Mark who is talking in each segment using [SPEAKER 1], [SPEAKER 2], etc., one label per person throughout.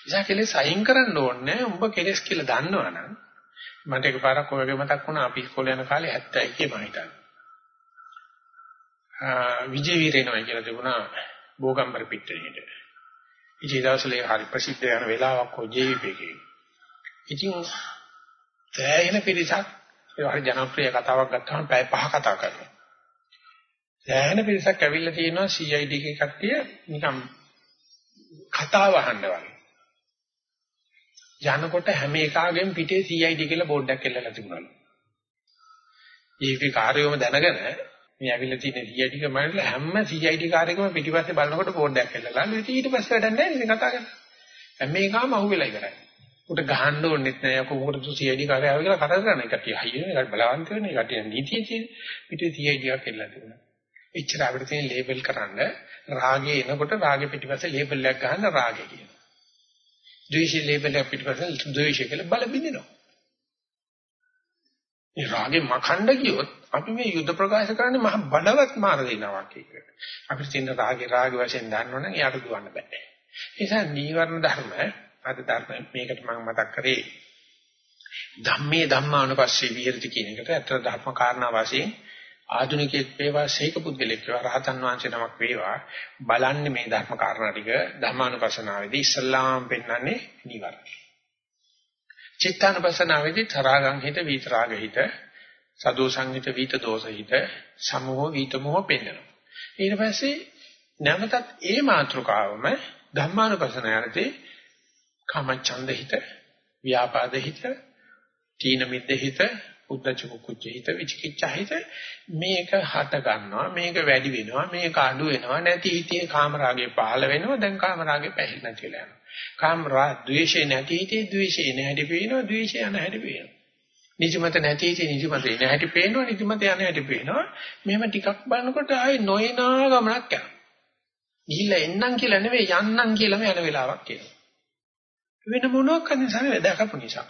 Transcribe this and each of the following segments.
[SPEAKER 1] නිසා කෙලෙස් අයින් කරන්න ඕනේ උඹ කෙලෙස් කියලා දන්නවනම් මට එකපාරක් ඔයගේ මතක් වුණා අපි ඉස්කෝලේ යන කාලේ 70 කේ මම හිතන්නේ. විජේ වීරේනෝයි කියලා තිබුණා බෝගම්බර පිටරේට. ඉතින් දවසලේ හරි ප්‍රසිද්ධ යන වෙලාවක් ඔය ජීවිපේකේ. ඉතින් දැයින පිරිසක් ඒ හරි ජනප්‍රිය කතාවක් ගත්තාම පැය පහ කතා කරනවා. දැයින පිරිසක් ඇවිල්ලා තියෙනවා CID එකේ කට්ටිය නිකම් කතාව අහන්න වගේ. යනකොට හැම එකාගෙම පිටේ CID කියලා බෝඩ් එකක් එල්ලලා තිබුණලු. ඒකේ කාර්යයම දැනගෙන මේ ඇවිල්ලා තියෙන CID එක මනල හැම CID කාර්යයකම පිටිපස්සේ බලනකොට බෝඩ් එකක් එල්ලලා. ඊට පස්සේ වැඩක් නැහැ ඉතින් කතා කරන්නේ. හැම එකම අහුවෙලා ඉවරයි. උට ගහන්න ඕනෙත් නෑ කොහොමද CID කාර්යය ආව කියලා කතා කරන එක කට්ටිය හයියනේ ඒකට බලවන්ත වෙන්නේ කට්ටිය නීතිය තියෙන පිටේ CID එකක් එල්ලලා තිබුණා. එච්චර අපිට තියෙන ලේබල් කරන්න රාගේ එනකොට රාගේ පිටිපස්සේ ලේබල් එකක් ගහන්න රාගේ කියනවා. ද්වේෂී ලේබල් එක පිටිපස්සේ ද්වේෂය කියලා බල බින්දිනවා. මේ රාගේ මකණ්ඩ කියොත් අපි මේ යුද්ධ ප්‍රකාශ කරන්නේ මහ බඩවත් මාර දෙනවා කියක. අපිට තියෙන රාගේ රාගේ වශයෙන් දන්නවනම් එයාට දුවන්න බෑ. ඒ නිසා නීවරණ ධර්ම අද ධර්ම මේකට මම මතක් කරේ ධම්මේ ධම්මානුපස්සී විහෙරති කියන එකට අතර ධර්ම කාරණා වශයෙන් ආධුනිකයෙක් වේවා ශේක පුද්ගලෙක් වේවා රහතන් වහන්සේ නමක් වේවා බලන්නේ මේ ධර්ම කාරණා ටික ධර්මානුපස්සනාවේදී ඉස්සල්ලාම් පෙන්වන්නේ නිවර්ණ. චිත්තානුපස්සනාවේදී තරාගං හිත විතරාග හිත සදෝ සංහිත විත දෝෂ හිත සමෝහ විතමෝහ පෙන්වනවා. ඊට පස්සේ නැවතත් ඒ මාත්‍රකාවම ධම්මානුපස්සනාවේදී කාමච්ඡන්ද හිත ව්‍යාපාද හිත තීන මිද්ද හිත උද්දච්ච කුච්ච හිත විචිකිච්ඡා හිත මේක හට ගන්නවා මේක වැඩි වෙනවා මේක අඩු වෙනවා. නැති හිතේ කාමරාගේ පහළ වෙනවා දැන් කාමරාගේ පැහිල් නැතිලා යනවා. කාමරා ද්වේෂේ නැති හිතේ ද්වේෂේ නැහැටි පේනවා ද්වේෂය නැහැටි පේනවා. නිදිමත නැති හිතේ නිදිමත නැහැටි පේනවා නිදිමත යන හැටි පේනවා. මෙහෙම ටිකක් බලනකොට ආයේ නොයනා ගමනක් යනවා. ගිහිල්ලා එන්නම් කියලා නෙවෙයි යන්නම් කියලාම යන වෙලාවක් එනවා. වෙන මොනවාක් නිසා දැකපු නිසා.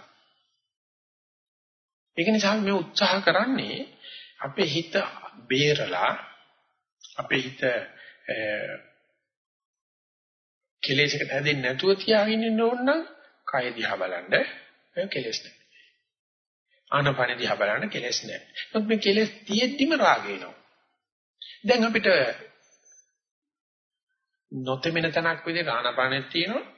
[SPEAKER 1] ඒක නිසා මේ උත්සාහ කරන්නේ අපේ හිත බේරලා අපේ හිත කෙලෙසකට හැදෙන්නේ නැතුව තියාගෙන ඉන්න ඕන නම් කය දිහා බලන්න කෙලෙස් නැහැ. ආනපන දිහා බලන්න කෙලෙස් නැහැ. නමුත් මේ කෙලෙස් තියෙද්දිම රාගය එනවා. දැන් අපිට නොතෙමෙන තනක් විදිහට ආනපනෙත් තියෙනවා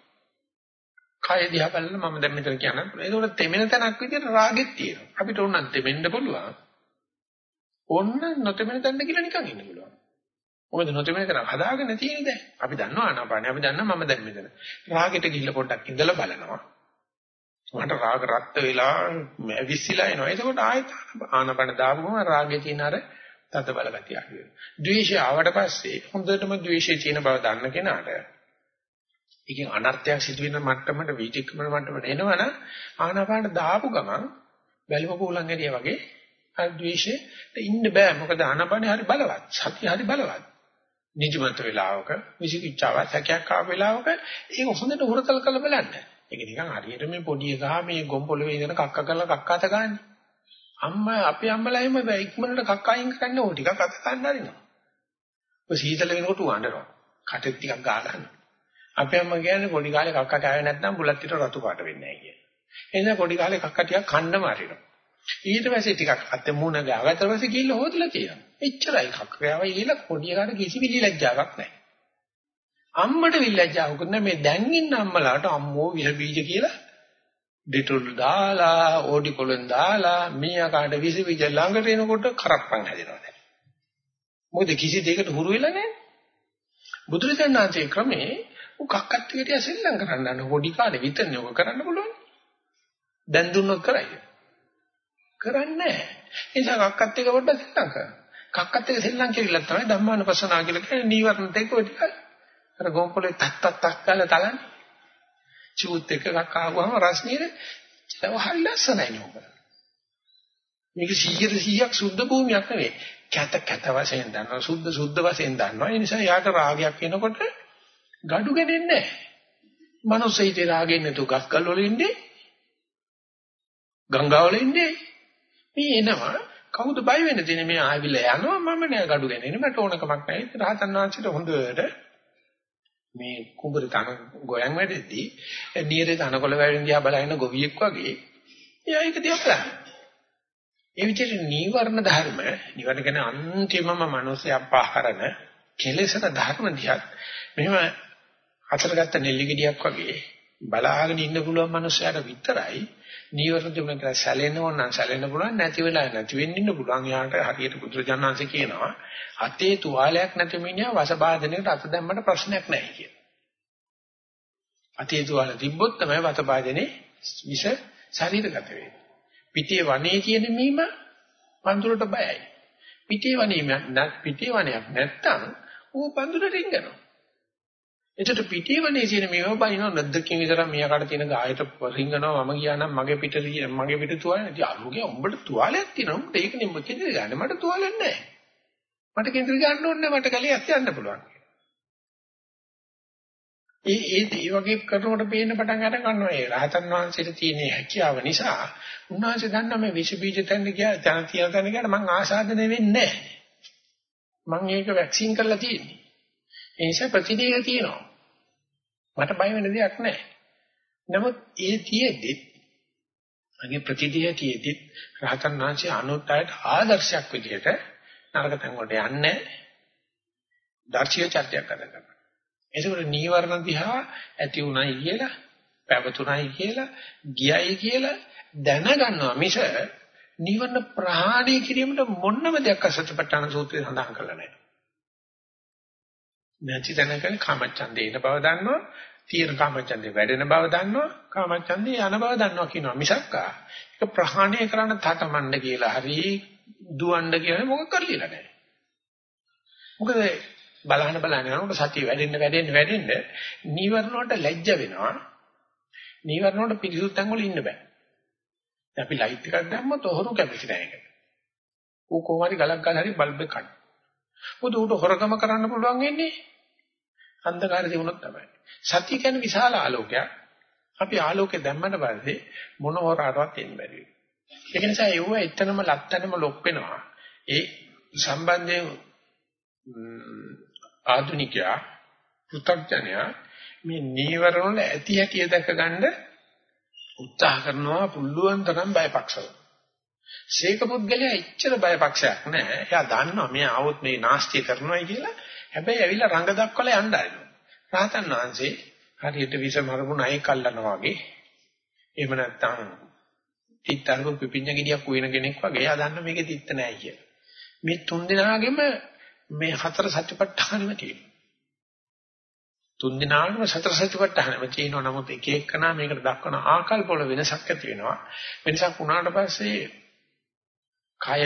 [SPEAKER 1] කය දිහා බලලා මම දැන් මෙතන කියන්න. ඒකෝට තෙමෙන තැනක් විදියට රාගෙත් තියෙනවා. අපිට ඕන තෙමෙන්න පුළුවන්. ඕන්න නොතෙමෙන තැනට කියලා නිකන් ඉන්න පුළුවන්. මොකද නොතෙමෙන තැන හදාගෙන තියෙන්නේ දැන්. අපි දන්නවා ආනාපානිය. අපි දන්නවා මම දැන් මෙතන. රාගෙට ගිහිල්ලා පොඩ්ඩක් ඉඳලා බලනවා. මට රාග රත් වෙලා විශ්සිලා එනවා. එතකොට ආයෙත් ආනාපාන දාපුවම රාගේ තියෙන අර තද බල ගතිය අඩු වෙනවා. ද්වේෂය ආවට පස්සේ හොඳටම ද්වේෂයේ තියෙන බව දන්න කෙනාට ඒකෙන් අනර්ථයක් සිදු වෙන මට්ටමට වීතික්‍රමන මට්ටමට එනවනම් ආනාපාන දාපු ගමන් බැලුම පොලන් ඇරියා වගේ අර ද්වේෂෙට ඉන්න බෑ. මොකද ආනාපානේ හරි බලවත් සතිය හරි බලවත්. නිජමන්ත වෙලාවක විසිකිච්ඡාව සැකයක් ආව වෙලාවක ඒක හොඳට හුරතල් කරලා බලන්න. ඒක නිකන් හරියට මේ පොඩි එකා මේ ගොම්පොළවේ ඉඳන කක්ක කරලා කක්ක අත ගන්න. අම්මා අපේ අම්මලා එහෙම ඉක්මනට කක්ක අයින් කරන්නේ ඕ ටිකක් අත ගන්න හරිනවා. ඔය සීතල වෙනකොට වඬනවා කටේ ටිකක් ගා ගන්නවා අපේ අම්මා කියන්නේ පොඩි කාලේ කක්ක කෑවේ නැත්නම් බුලත් පිට රතු පාට වෙන්නේ නැහැ කියලා. එහෙනම් පොඩි කාලේ කක්ක ටිකක් කන්නම අරිනවා. ඊට පස්සේ ටිකක් අතේ මූණ ගාගත්ත පස්සේ ගිහිල්ලා හොදලා තියෙනවා. එච්චරයි කක්ක කෑවා ඊළ පොඩි එකාට කිසි විලිලැජ්ජාවක් නැහැ. අම්මට විලිලැජ්ජාවක් නැහැ මේ දැන් ඉන්න අම්මලාට අම්මෝ විස බීජ කියලා ඩිටෝල් දාලා ඕඩි කොලෙන් දාලා මීයාකාට විස බීජ ළඟට එනකොට කරප්පන් හැදෙනවා දැන්. මොකද කිසි දෙයකට හුරු වෙලා නැහැ. බුදුරජාණන් වහන්සේ ක්‍රමේ උකක්කත් ටිකට සෙල්ලම් කරන්න අන්න පොඩි කාලේ විතරනේ ඔක කරන්න පුළුවන්. දැන් දුන්නොත් කරයි. කරන්නේ නැහැ. ඒ නිසා කක්කත් එක පොඩ්ඩක් සෙල්ලම් කරන්න. කක්කත් එක සෙල්ලම් කියලා තමයි ධම්මානුපස්සනා කියලා කියන්නේ නීවරණ දෙක ඔය ටිකයි. අර ගොම්පලේ තක් තක් තක් කාලා තලන්නේ. චූත් එක කක් ආවම රස්නියද ඒක හරි ලස්සනයි නෝක. මේක 100 100ක් සුද්ධ භූමියක් නෙවෙයි. කැත කැත වශයෙන් දන්නවා සුද්ධ සුද්ධ වශයෙන් දන්නවා. ඒ නිසා යාට රාගයක් එනකොට gadu ගෙනෙන්නේ නැහැ. මනුස්ස හිතේ රාගෙන් නැතු ගස්කල් වල ඉන්නේ. ගංගා වල ඉන්නේ. මේ එනවා කවුද බය වෙන්න තියෙන්නේ මේ ආවිල යනවා මම නෑ gadu ගෙනෙන්නේ මට ඕනකමක් නැහැ. රහතන් වහන්සේට හොඳට මේ කුඹුර තන ගෝයන් වැඩෙද්දී නීරේ තනකොළ වැවෙන දිහා බලන ගොවියෙක් වගේ එයා ඒක දිහා බලනවා. ඒ විදිහට නීවරණ ධර්ම නිවන ගැන අන්තිමම මිනිස්සු අපහරන කෙලෙසන ධර්ම දිහා මෙහෙම අතරගත්ත නෙල්ලි ගෙඩියක් වගේ බලාගෙන ඉන්න පුළුවන් මනුස්සයාට විතරයි නීවරණ තිබුණ කියලා සැලෙනව නම් සැලෙන්න පුළුවන් නැති වෙලා නැති වෙන්න ඉන්න පුළුවන් යාට හරියට බුදුරජාණන්සේ කියනවා අතේ තුවාලයක් නැති මිනිහා වසබාධනයකට අත දැම්මට ප්‍රශ්නයක් නැහැ කියලා. අතේ තුවාල තිබ්බොත් තමයි වසබාධනේ විෂ ශරීරගත වෙන්නේ. පිටේ වනේ කියන මීම පඳුරට බයයි. පිටේ වනේ පිටේ වනයක් නැත්තම් ඌ පඳුරට රිංගනවා. එතකොට පිටිවනේ තියෙන මේව බයිනව නැද්දකින් විතර මෙයාකට තියෙන ගායට රිංගනවා මම ගියා නම් මගේ පිට මගේ පිට තුවාල නැති අරුගේ උඹට තුවාලයක් තියෙනවා. උඹට ඒක නෙමෙයි මොකද ගන්න. මට තුවාලයක් නැහැ. මට කේන්ද්‍ර ගන්න ඕනේ මට කලියක් යන්න පුළුවන් ඒ ඒ ඒ වගේ කරනකොට පේන්න පටන් අර ගන්නවා ඒ රහතන් වහන්සේට තියෙන හැකියාව නිසා උන්වහන්සේ දන්නා මේ විෂ බීජ තැන්න ගියා තන තියන තැන ගියාට මං ආසාදනය වෙන්නේ නැහැ. මං ඒක වැක්සින් කරලා තියෙන්නේ. ඒ නිසා ප්‍රතිදේහ තියෙනවා මට බය වෙන දෙයක් නැහැ. නමුත් ඒ තියේදී මගේ ප්‍රතිදිය තියේදී රහතන් වහන්සේ අනුත්යයට ආදර්ශයක් විදිහට නරක තැන් වලට යන්නේ දර්ශීය චර්යාවක් කරනවා. ඒකවල නීවරණ දිහා ඇති උනායි කියලා, පැවතුනායි කියලා, ගියයි කියලා දැනගන්නවා මිස නීවරණ ප්‍රහාණය කිරීමට මොනම දෙයක් අසත්‍යපට්ඨාන සූත්‍රයේ සඳහන් කරලා නැහැ. නැති තැනක කාමච්ඡන්දේ එන බව දන්නවා තියෙන කාමච්ඡන්දේ වැඩෙන බව දන්නවා කාමච්ඡන්දේ යන බව දන්නවා කියනවා මිසක්කා. ඒක ප්‍රහාණය කරන්න තටමඬ කියලා හරි දුවන්න කියලා මොකක් කරලිලා නැහැ. මොකද බලහන බලහන යනකොට සතිය වැඩෙන්න වැඩෙන්න වැඩෙන්න නීවරණ වලට ලැජ්ජ වෙනවා. නීවරණ වලට පිළිසුත් තැන් වල ඉන්න බෑ. අපි ලයිට් එකක් දැම්මොත් ඔහොරු කැමති නැහැ ඒකට ඌ කොහොම හරි ගලක් ගාලා හරි බල්බ් එක කඩන මොකද ඌට හොරකම කරන්න පුළුවන් වෙන්නේ? අන්ධකාරය තිබුණොත් තමයි. සත්‍ය කියන්නේ විශාල ආලෝකයක්. අපි ආලෝකේ දැම්මට පස්සේ මොන හොරාටවත් එන්න බැරි වෙනවා. ඒක නිසා ඒව එතනම ලැත්තනම ලොක් වෙනවා. ඒ සම්බන්ධයෙන් ආධුනිකයා පෘථග්ජනයා මේ නීවරණ වල ඇති හැටි දැක ගන්න උත්සාහ කරනවා පුළුවන් තරම් බයපක්ෂව. ශේක පුද්ගලයා එච්චර බයපක්ෂයක් නැහැ. එයා දන්නවා මේ ආවොත් මේ නාස්තිය කරනවායි කියලා. හැබැයි ඇවිල්ලා රඟ දක්වලා යන්න ආරිනවා. රාතන් වහන්සේ හරියට විස මරමුණ අය කල්ලනවා වගේ. එහෙම නැත්නම් තිත්තරක පිපිඤ්ඤ ගෙඩියක් උයන කෙනෙක් වගේ එයා දන්න මේකේ තිත්ත නැහැ කියලා. මේ තුන් දෙනාගෙම මේ හතර සත්‍යපට්ඨානෙම තියෙනවා. තුන් දිනාගම සතර සතිපට්ඨානෙම තියෙනවා නමුත් එක එකනා මේකට දක්වන ආකල්ප වල වෙනසක් ඇති වෙනවා වෙනසක් වුණාට පස්සේ කය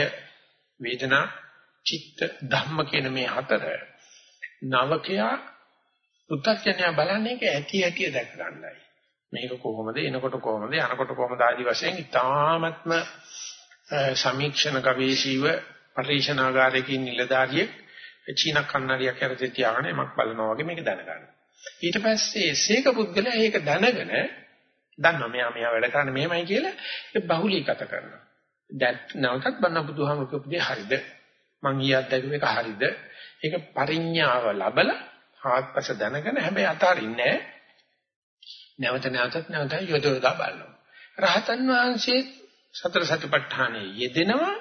[SPEAKER 1] වේදනා චිත්ත ධම්ම කියන මේ හතර නවකයා පුත්තඥය බලන්නේ ඒක ඇති ඇති දැක ගන්නයි. මේක කොහොමද එනකොට කොහොමද යනකොට කොහොමද ආදි වශයෙන් ඉතාමත්ම සමීක්ෂණ ගවේෂීව පරිශනාගාරයකින් නිලධාරියෙක් චීන කන්නඩියක් යටතේ තියාගෙන එමක් බලනවා වගේ මේක දැනගන්න. ඊට පස්සේ සීක පුද්ගලයා ඒක දැනගෙන දන්නවා මෙයා මෙයා වැඩ කරන්නේ මෙහෙමයි කියලා ඒ බහුලීගත කරනවා. දැන් නැවතත් බන්න බුදුහාමුදුරුවෝ උපදේ හරිද? මං ඊයත් දැක්ක මේක හරිද? ඒක පරිඥාව ලබලා ආත්පස දැනගෙන හැබැයි අතාරින්නේ නැවත නැවතත් නැවත යොදවලා බලනවා. රහතන් වහන්සේ සතර සතිපට්ඨානයේ යෙදෙනවා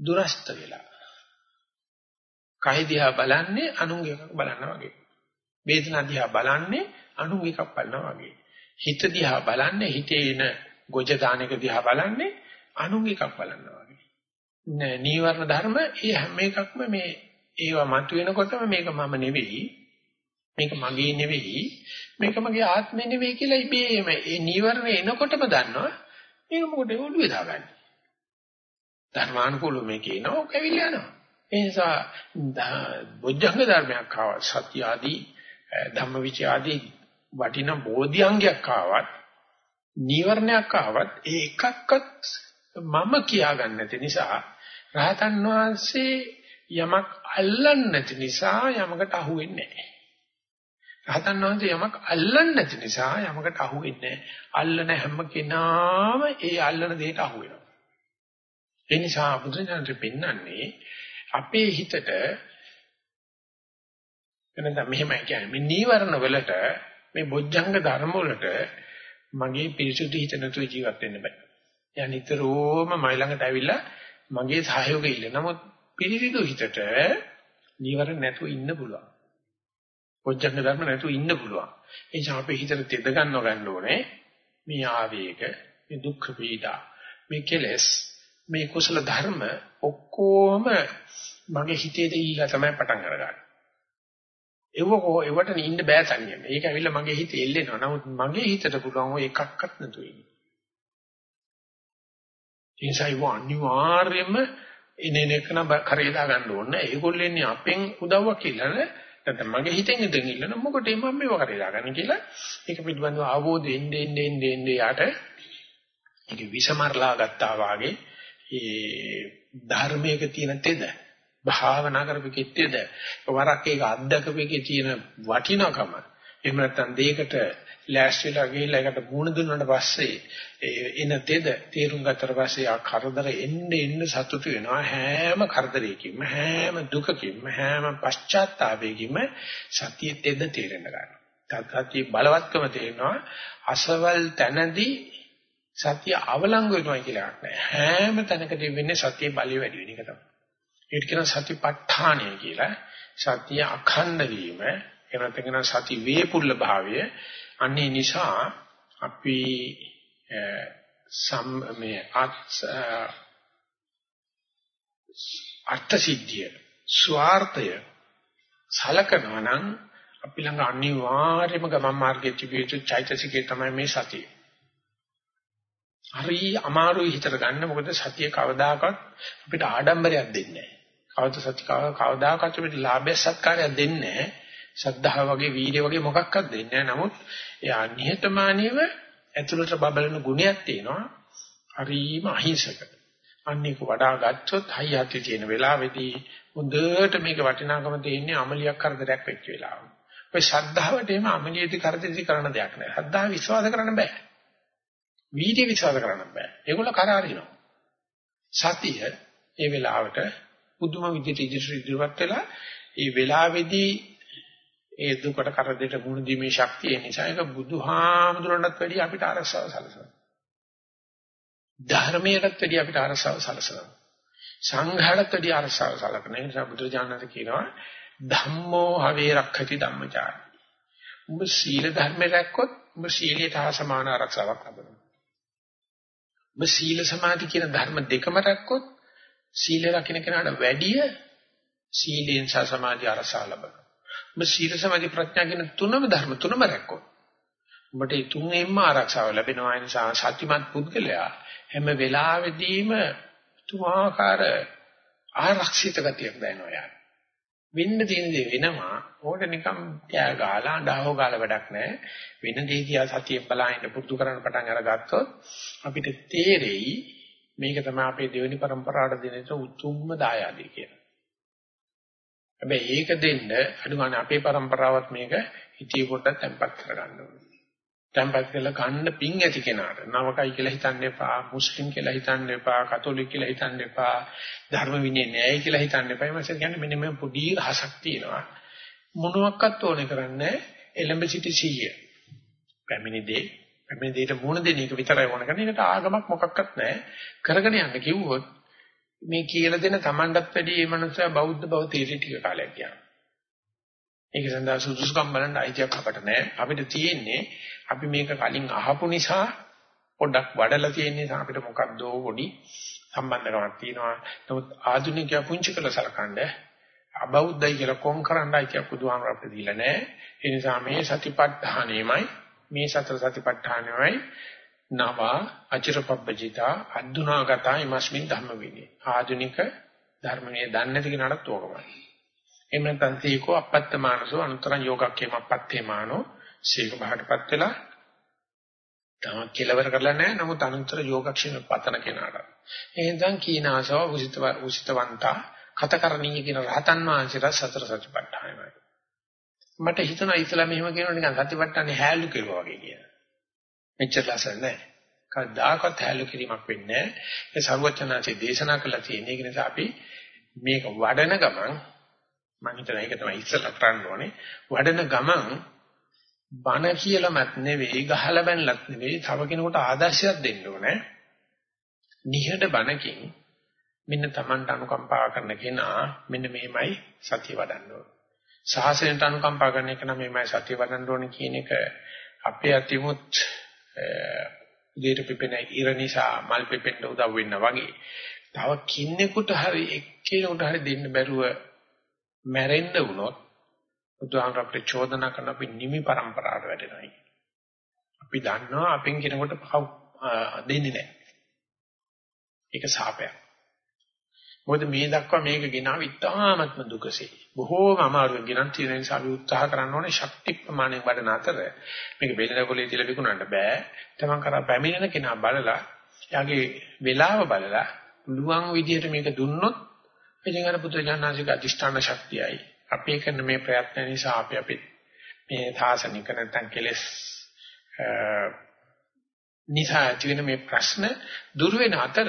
[SPEAKER 1] දුරස්ත වෙලා. කය දිහා බලන්නේ අනුන්ගේ එකක් බලනවා වගේ. වේදනා දිහා බලන්නේ අනුන්ගේ එකක් බලනවා වගේ. හිත දිහා බලන්නේ හිතේ එන ගොජ දාන එක දිහා බලන්නේ අනුන්ගේ එකක් බලනවා වගේ. නෑ නීවරණ ධර්ම ඒ හැම එකක්ම මේ ඒවා මතුවෙනකොටම මේක මම නෙවෙයි. මේක මගේ නෙවෙයි. මේක මගේ ආත්මෙ නෙවෙයි කියලා ඉබේම ඒ නීවරණ එනකොටම දන්නවා. මේක මොකද ඔළුවේ දාගන්නේ? ධර්මානුකූලව මේක එනවා කැවිලා යනවා. ඒ නිසා බොජ්ජංග ධර්මයක් ආව සත්‍ය ආදී ධම්මවිචය ආදී වටිනා බෝධිඅංගයක් ආවත් නීවරණයක් ආවත් ඒ එකක්වත් මම කියාගන්න නැති නිසා රහතන් වහන්සේ යමක් අල්ලන්නේ නැති නිසා යමකට අහු වෙන්නේ නැහැ. රහතන් වහන්සේ යමක් අල්ලන්නේ නැති නිසා යමකට අහු වෙන්නේ නැහැ. අල්ලන හැම කෙනාම ඒ අල්ලන දෙයට අහු වෙනවා. ඒ නිසා බුදුසසුනේ පෙන්වන්නේ අපේ හිතට එනනම් මෙහෙමයි කියන්නේ මේ නීවරණ වලට මේ බොජ්ජංග ධර්ම වලට මගේ පිරිසුදු හිත නැතුව ජීවත් වෙන්න බෑ. යා නිතරම මයි ළඟට ඇවිල්ලා මගේ සහයෝගය ඉල්ල. නමුත් පිරිසිදු හිතට නීවරණ නැතුව ඉන්න පුළුවන්. බොජ්ජංග ධර්ම නැතුව ඉන්න පුළුවන්. ඒ නිසා අපේ හිතට තෙද ගන්නව ගන්න ඕනේ. මේ ආවේග, මේ දුක්ඛ පීඩා, මේ කෙලෙස්, මේ කුසල ධර්ම ඔක්කොම මගේ හිතේ දීලා තමයි පටන් අරගන්නේ. ඒව කො ඒවට නින්න බෑ තනියම. ඒක ඇවිල්ලා මගේ හිතේ එල්ලෙනවා. නමුත් මගේ හිතට පුළුවන් ඔය එකක්වත් නැතු වෙන්නේ. ඒ නිසා ඒව අනිවාර්යයෙන්ම එනේන එකන කරේ දා ගන්න ඕනේ. ඒගොල්ලෝ එන්නේ අපෙන් උදව්වක් කියලා නැත්නම් මගේ හිතෙන් ඉඳන් ඉල්ලන මොකටද මම මේව කරේ දාගන්නේ කියලා. ඒක පිළිබඳව අවබෝධය එන්නේ එන්නේ එන්නේ එන්නේ යාට ඒක විසමරලා ගත්තා වාගේ ඒ ධර්මයක තියෙන තෙද භාවනා කරපෙකෙත්තේද වරක් ඒක අත්දකපෙකේ තියෙන වටිනාකම එහෙම නැත්නම් දෙයකට ලෑස්තිලා ගිහිල්ලා ඒකට මුණ දුන්නාට පස්සේ එන තෙද තේරුම් ගත්තට පස්සේ ආ කරදර එන්න එන්න සතුටු වෙනවා. හැම කරදරයකින්ම හැම දුකකින්ම හැම පශ්චාත්තාවයකින්ම සතිය තෙද තේරෙන්න ගන්නවා. සතිය බලවත්කම තේරෙනවා. අසවල් තැනදී සතිය අවලංගු වෙනවා කියලා නෑ හැම තැනකදී වෙන්නේ සතිය බලය වැඩි වෙන එක තමයි. ඒකට කියන සතිපට්ඨානය කියලා. සතිය අඛණ්ඩ වීම, එහෙම නැත්නම් සති වේපුල්ල භාවය. අන්නේ නිසා අපි සම් මේ අර්ථ සිද්ධිය, ස්වార్థය සලකනවා නම් අපි ළඟ අනිවාර්යයෙන්ම ගමන් මාර්ගයේ තිබිය යුතු චෛතසිකේ තමයි මේ සතිය. හරි අමාරුයි හිතට ගන්න මොකද සතිය කවදාකවත් අපිට ආඩම්බරයක් දෙන්නේ නැහැ. කවද සත්‍ය කවදාකවත් අපිට ලාභය සත්කාරයක් දෙන්නේ නැහැ. ශ්‍රද්ධාව වගේ වීර්ය වගේ මොකක්වත් දෙන්නේ නැහැ. නමුත් එයා නිහතමානීව ඇතුළට බබලන ගුණයක් තියෙනවා. හරිම අහිංසක. අන්නේක වඩා ගත්තොත් හයියත් තියෙන වෙලාවේදී හොඳට මේක වටිනාකම තියෙන්නේ අමලියක් කරදරයක් වෙච්ච වෙලාව. ඔය ශ්‍රද්ධාවට එහෙම අමලියදී කරදරදී කරන දෙයක් නෑ. ශ්‍රද්ධාව විශ්වාස කරන්න බෑ. වීර්ය විශ්වාස කරන්න බෑ. ඒගොල්ල කරාරිනවා. සතිය ඒ වෙලාවට පුදුම විදිහට ඉදිරියට වෙලා ඒ වෙලාවේදී ඒ දුකට කරදරට මුහුණ දීමේ ශක්තිය නිසා ඒක බුදුහාමුදුරන්ටත් වැඩිය අපිට අරසව සලසනවා. ධර්මයටත් වැඩිය අපිට අරසව සලසනවා. සංඝහටත් වැඩිය අරසව සලකන නිසා බුදුරජාණන් කියනවා ධම්මෝ හවේ රක්ඛති ධම්මචාරි. උඹ සීල ධර්ම රැක්කොත් උඹ සීලයට හා සමාන ආරක්ෂාවක් ලබනවා. උඹ සීල සමාධි කියන ධර්ම දෙකම රැක්කොත් සීල රකින්න කෙනාට වැඩිය සීලෙන් සහ සමාධි අරසා ලබනවා. ඔබ සීල සමාධි ප්‍රඥා කියන තුනම ධර්ම තුනම රැක්කොත් ඔබට ඒ තුනෙන්ම ආරක්ෂාව ලැබෙනවා. ඒ නිසා සත්‍යමත් පුද්ගලයා හැම වෙලාවෙදීම තුමාකාර ආරක්ෂිත ගතියක් දැනෙනවා යාර. වෙන්න තියෙන දේ වෙනවා. ඕකට නිකම් කෑ ගාලා අඬහව ගාලා වැඩක් නැහැ. වෙන දේ දිහා සතියෙන් බලහින්න පුරුදු කරන්න පටන් අරගත්තොත් අපිට තේරෙයි මේක තමයි අපේ දෙවෙනි પરම්පරාවට දෙන උතුම්ම දායාදේ කියලා. හැබැයි ඒක දෙන්න අනුගාන අපේ પરම්පරාවත් මේක හිතේ පොඩ්ඩක් තැම්පත් කරගන්න ඕනේ. තැම්පත් කරලා ගන්න පිං ඇති කෙනාට නවකයි කියලා හිතන්න එපා, මුස්ලිම් කියලා හිතන්න එපා, කතෝලික කියලා හිතන්න එපා, ධර්ම විනය නෑයි කියලා හිතන්න එපා. එමස කියන්නේ මෙන්න මේ පොඩි රහසක් තියෙනවා. මොනවත් ඕනේ කරන්නේ එලඹ සිටි සීය. පැමිණි දේ මේ දෙයට මුණ දෙන එක විතරයි ඕන කරන්නේ. ඒකට ආගමක් මොකක්වත් නැහැ. කරගෙන යන්න කිව්වොත් මේ කියලා දෙන Tamanටත් වැඩි මේ මනුස්සයා බෞද්ධ බව තීරි ටික කාලයක් යනවා. ඒක සඳහා සුදුසුකම් බලන්න අයිතියක් අපට නැහැ. අපිට තියෙන්නේ අපි මේක කලින් අහපු නිසා පොඩ්ඩක් වඩලා තියෙන නිසා අපිට මොකක්ද පොඩි සම්බන්ධකමක් තියෙනවා. නමුත් ආධුනිකයා පුංචි කළ සලකන්නේ අබෞද්ධයි කියලා කොම් කරන්න අයිතියක් බුදුහාමර අපිට දීලා නැහැ. ඒ නිසා මේ සතිපට්ඨානෙමයි මේ සතර සතිපට්ඨානයයි නව අචිරපබ්බජිතා අද්දුනාගතා ඉමස්මින් ධම්ම විනි ආධුනික ධර්මයේ දන්නේ නැති කෙනාට තෝරගන්න. එහෙම නැත්නම් තීකෝ අපත්තමානසෝ අනුතරං යෝගක්කේම අපත්තේමානෝ සීක බහටපත් වෙලා තම කෙලවර කරලා නැහැ නමුත් අනුතර යෝගක්ෂේම පතන කෙනාට. එහෙනම් කීනාසව උසිතව උසිතවන්තා කතකරණීය කියන රහතන් වහන්සේලා සතර සතිපට්ඨානයි. මට හිතුණා ඉතලා මෙහෙම කියනවා නිකන් සතිපට්ඨානේ හැලු කෙරුවා වගේ කියලා. මෙච්චර ලස්සන නැහැ. කවදාකවත් හැලු කිරීමක් වෙන්නේ නැහැ. ඒ සරුවචනාංශයේ දේශනා කළා තියෙන. ඒක නිසා අපි මේක වඩන ගමන් මම හිතනවා ඒක තමයි ඉස්සෙල්ලා කරන්න ඕනේ. වඩන ගමන් බන කියලාමත් නෙවෙයි ගහලා බැනලත් නෙවෙයි තව කෙනෙකුට ආදර්ශයක් දෙන්න ඕනේ. නිහඬ බනකින් මෙන්න Tamanට අනුකම්පා කරන කෙනා මෙන්න මෙහෙමයි සතිය වඩන්න ඕනේ. සාහසයෙන් අනුකම්පා කරන එක නම් මෙහෙමයි සතිය වඩන්න ඕනේ කියන එක අපේ අතිමුත් උදේට පිපෙන ඉර නිසා මල් පිපෙන්න උදව් වෙනවා වගේ. තව කින්නෙකුට හරි එක්කෙනෙකුට හරි දෙන්න බැරුව මැරෙන්න වුණොත් බුදුහාමර අපිට චෝදනා කරන අපි නිමි પરම්පරාවට වැටෙනවා. අපි දන්නවා අපෙන් කෙනෙකුට දෙන්නේ නැහැ. ඒක සාපයක්. මොකද මේ දක්වා මේක ගෙනාව ඉතාමත්ම දුකසේ. බොහෝම අමාරුවෙන් ගෙනන් තියෙන නිසා අපි උත්සාහ කරන්න ඕනේ ශක්ති ප්‍රමාණයෙන් වඩන අතර මේක බෙලනකොලේ තියලා විකුණන්න බෑ. තමන් කරා පැමිණෙන කෙනා බලලා එයාගේ වෙලාව බලලා පුළුවන් විදිහට මේක දුන්නොත් ඉතින් අර පුත්‍රජානනාසික අධිෂ්ඨාන ශක්තියයි. අපි කරන මේ ප්‍රයත්න නිසා අපි අපි මේ තාසනික නැත්නම් කෙලස් නිසා ඇති වෙන මේ ප්‍රශ්න දුර වෙන අතර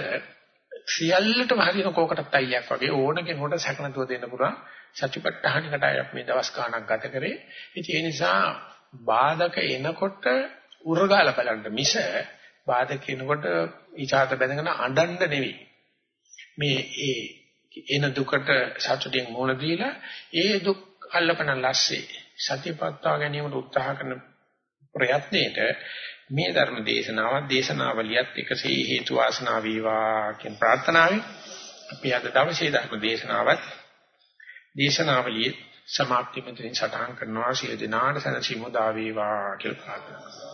[SPEAKER 1] සියල්ලටම හරින කෝකටත් අයියක් වගේ ඕන කෙනෙකුට සැකනතුව දෙන්න පුළුවන් සත්‍යපට්ඨානකට අය මේ දවස් ගාණක් ගත කරේ. ඉතින් ඒ නිසා බාධක එනකොට උරගාලා බලන්න මිස බාධක එනකොට ඊචාත බැඳගෙන අඬන්න නෙවෙයි. මේ ඒ එන දුකට සතුටින් මුහුණ දීලා ඒ දුක් අල්ලපන ලස්සේ සතිපත්තා ගැනීමට උත්සාහ කරන ප්‍රයත්නයේට මේ ධර්ම දේශනාව දේශනාවලියත් එකසේ හේතු වාසනා වේවා කියන ප්‍රාර්ථනාවෙන් අපි අද දවසේ ධර්ම දේශනාවත් දේශනාවලියේ සමාප්ති මෙතනින් සටහන් කරනවා. සිය දිනාට සනසිමු දා වේවා කියලා ප්‍රාර්ථනා කරනවා.